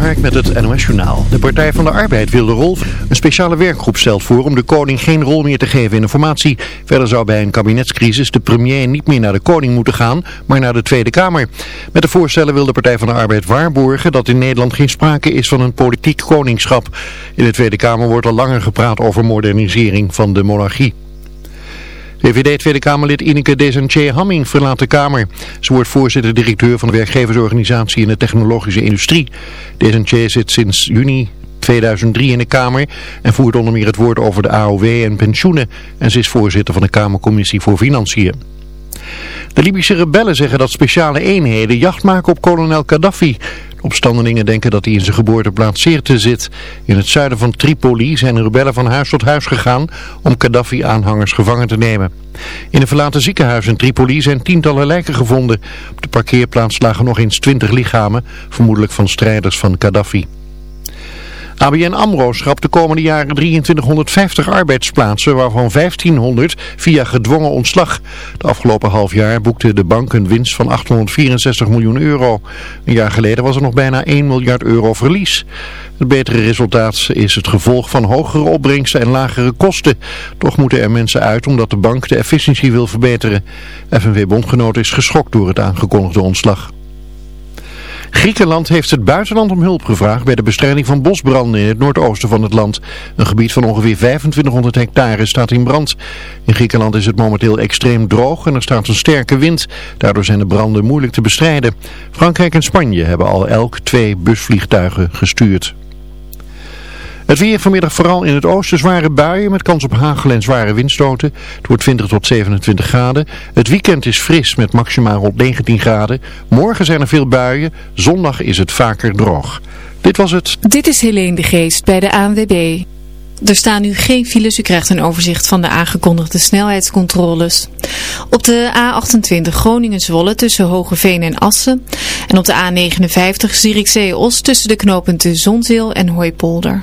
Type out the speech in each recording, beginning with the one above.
Met het NOS Journaal. De Partij van de Arbeid wil de rol... Een speciale werkgroep stelt voor om de koning geen rol meer te geven in de formatie. Verder zou bij een kabinetscrisis de premier niet meer naar de koning moeten gaan, maar naar de Tweede Kamer. Met de voorstellen wil de Partij van de Arbeid waarborgen dat in Nederland geen sprake is van een politiek koningschap. In de Tweede Kamer wordt al langer gepraat over modernisering van de monarchie. VVD Tweede Kamerlid Ineke Desentje Hamming verlaat de Kamer. Ze wordt voorzitter-directeur van de werkgeversorganisatie in de technologische industrie. Desentje zit sinds juni 2003 in de Kamer en voert onder meer het woord over de AOW en pensioenen. En ze is voorzitter van de Kamercommissie voor Financiën. De Libische rebellen zeggen dat speciale eenheden jacht maken op kolonel Gaddafi. De opstandelingen denken dat hij in zijn geboorteplaats Sirte zit. In het zuiden van Tripoli zijn rebellen van huis tot huis gegaan om Gaddafi-aanhangers gevangen te nemen. In een verlaten ziekenhuis in Tripoli zijn tientallen lijken gevonden. Op de parkeerplaats lagen nog eens twintig lichamen, vermoedelijk van strijders van Gaddafi. ABN AMRO schrapt de komende jaren 2350 arbeidsplaatsen, waarvan 1500 via gedwongen ontslag. De afgelopen half jaar boekte de bank een winst van 864 miljoen euro. Een jaar geleden was er nog bijna 1 miljard euro verlies. Het betere resultaat is het gevolg van hogere opbrengsten en lagere kosten. Toch moeten er mensen uit omdat de bank de efficiëntie wil verbeteren. FNW-bondgenoot is geschokt door het aangekondigde ontslag. Griekenland heeft het buitenland om hulp gevraagd bij de bestrijding van bosbranden in het noordoosten van het land. Een gebied van ongeveer 2500 hectare staat in brand. In Griekenland is het momenteel extreem droog en er staat een sterke wind. Daardoor zijn de branden moeilijk te bestrijden. Frankrijk en Spanje hebben al elk twee busvliegtuigen gestuurd. Het weer vanmiddag vooral in het oosten zware buien met kans op hagel en zware windstoten. Het wordt 20 tot 27 graden. Het weekend is fris met maximaal rond 19 graden. Morgen zijn er veel buien. Zondag is het vaker droog. Dit was het. Dit is Helene de Geest bij de ANWB. Er staan nu geen files. U krijgt een overzicht van de aangekondigde snelheidscontroles. Op de A28 Groningen-Zwolle tussen Hogeveen en Assen. En op de A59 Zierikzee-Os tussen de knooppunten Zonzeel en Hooipolder.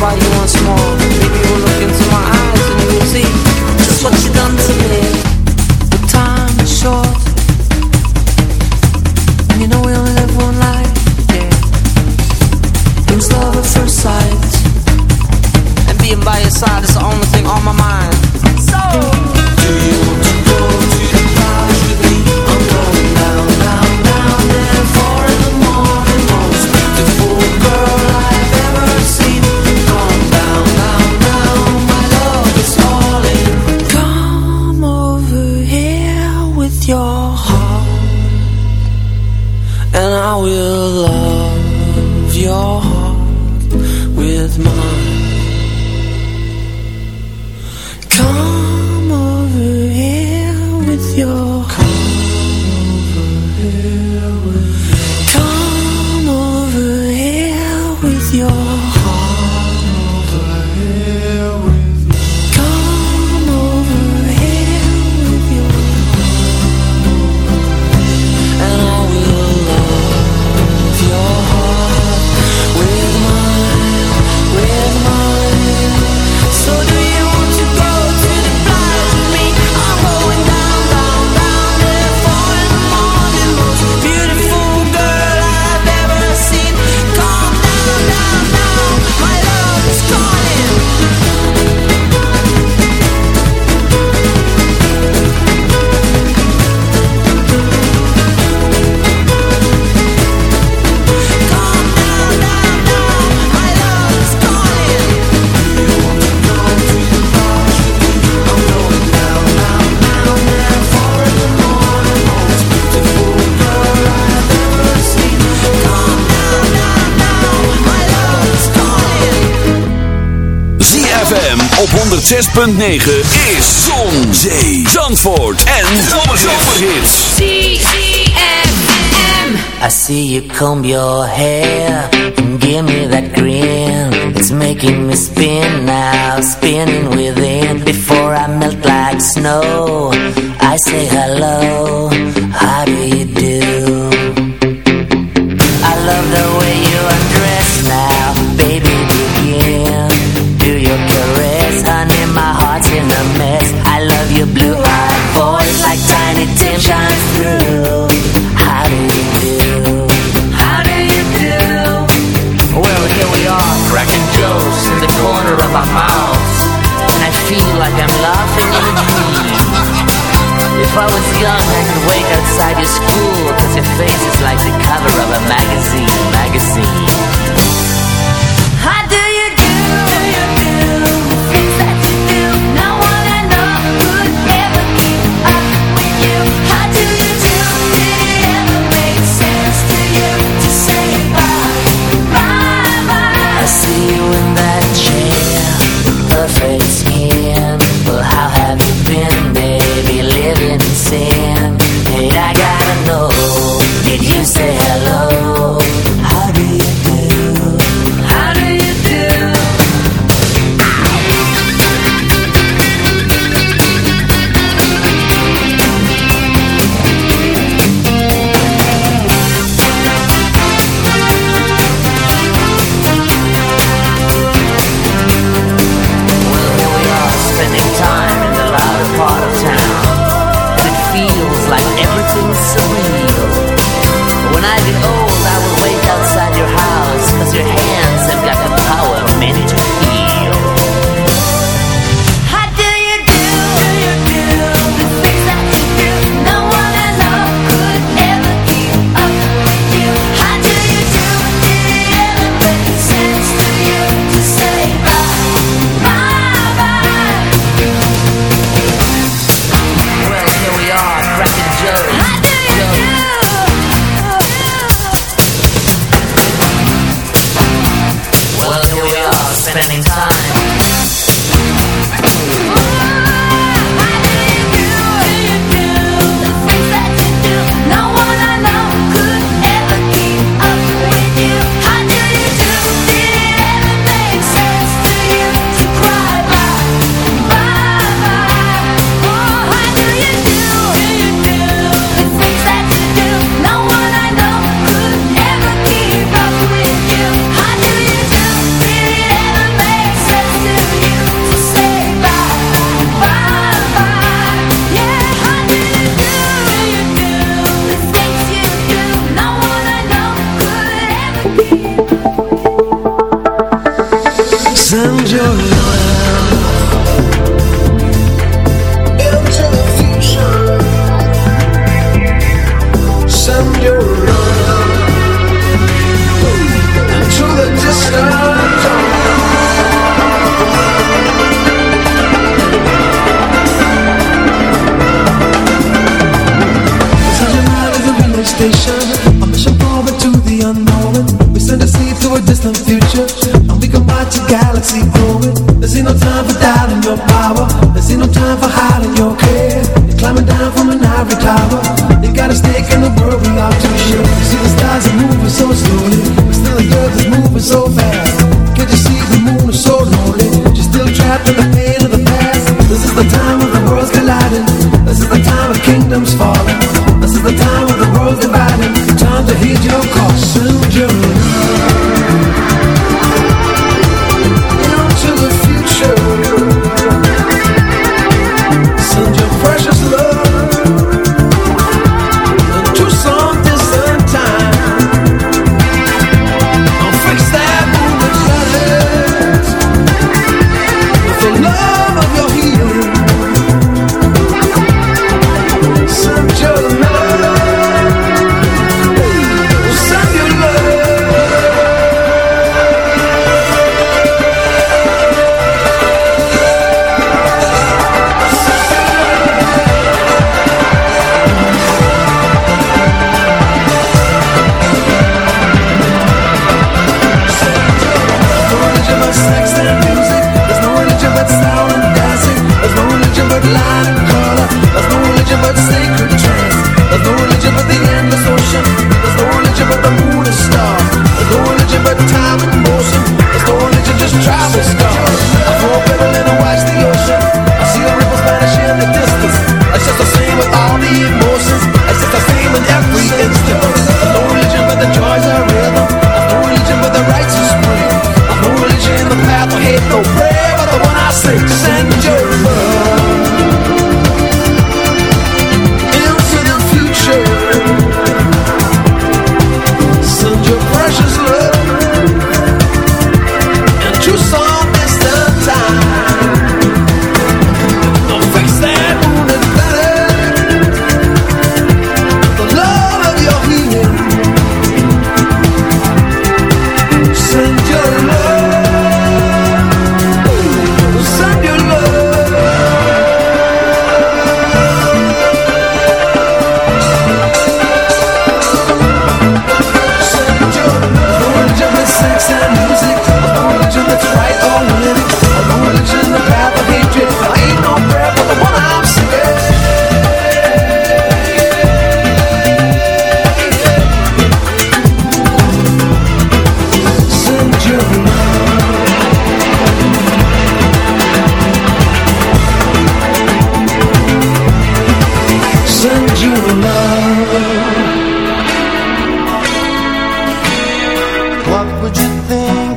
my you 6.9 is Zon, Zee, Zandvoort en Zomerhits. ZFM. I see you comb your hair and give me that grin. It's making me spin now.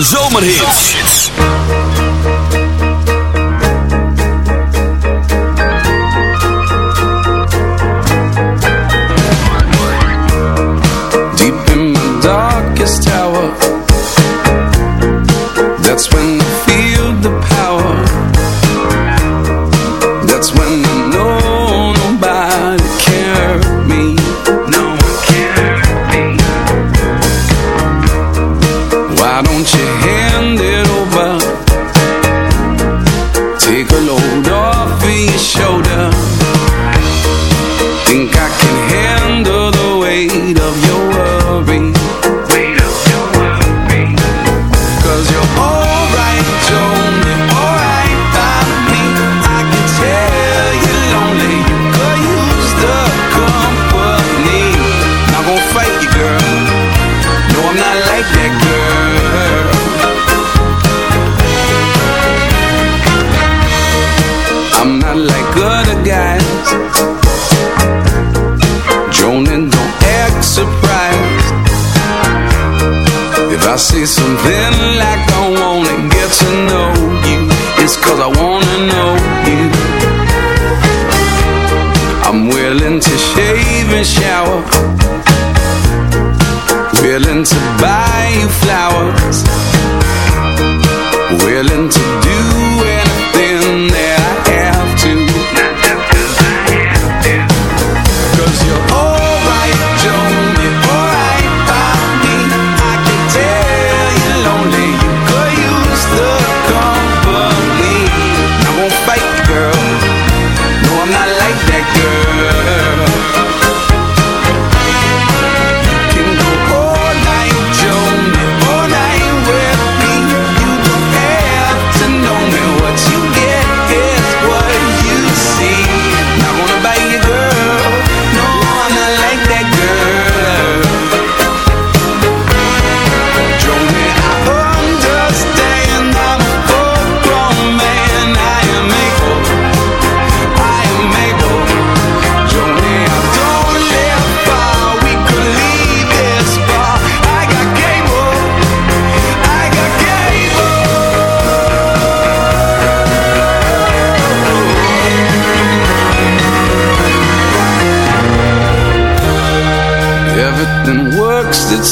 zomerhits. Deep in my darkest tower. That's when I feel the power. That's when I know nobody cares. see something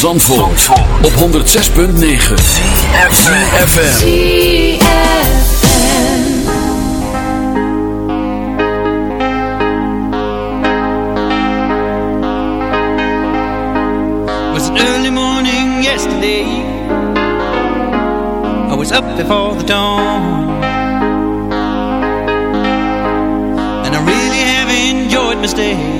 Zandvoort, op 106.9 CFFM Was an early morning yesterday. I was up before the dawn. And I really have enjoyed my stay.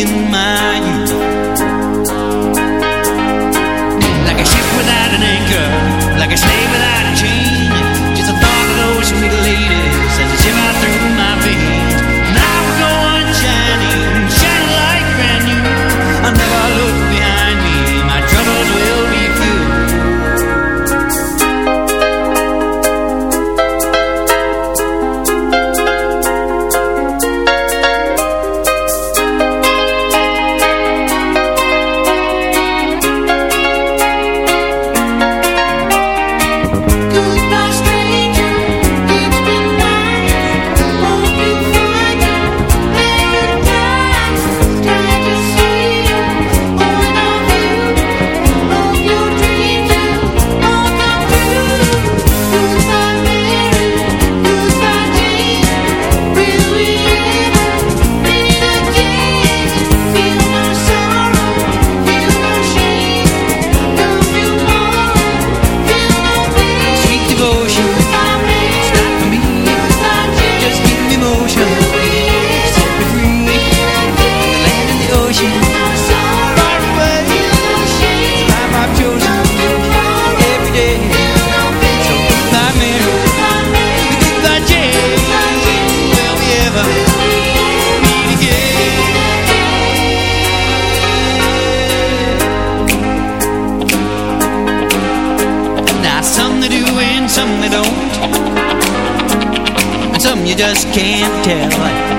in my youth. Like a ship without an anchor Like a slave without just can't tell.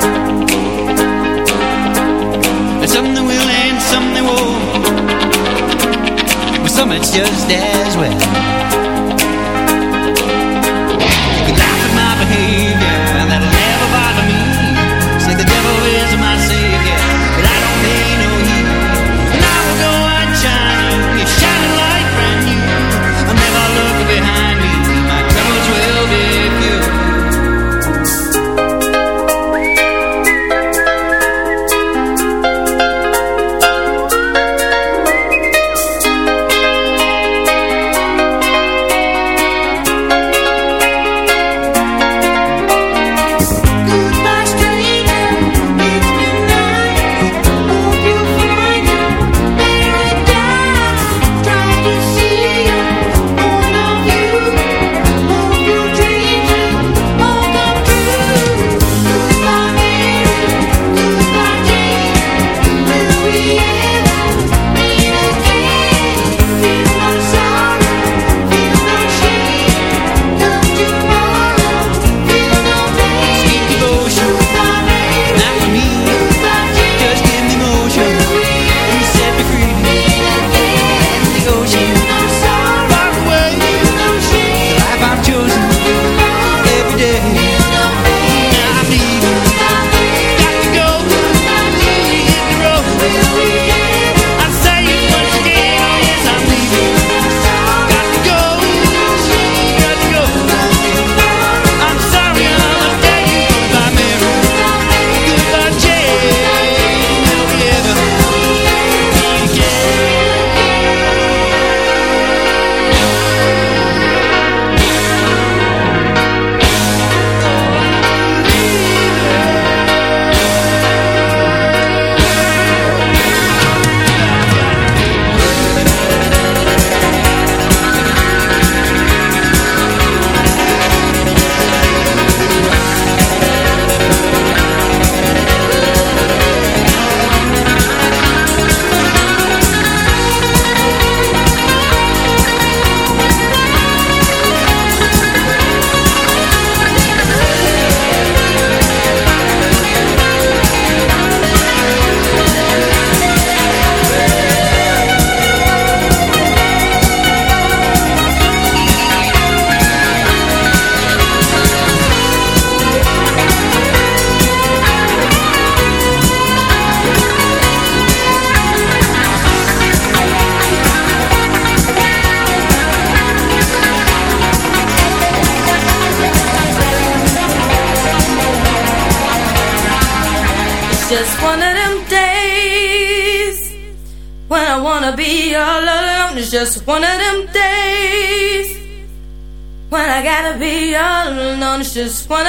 just wanna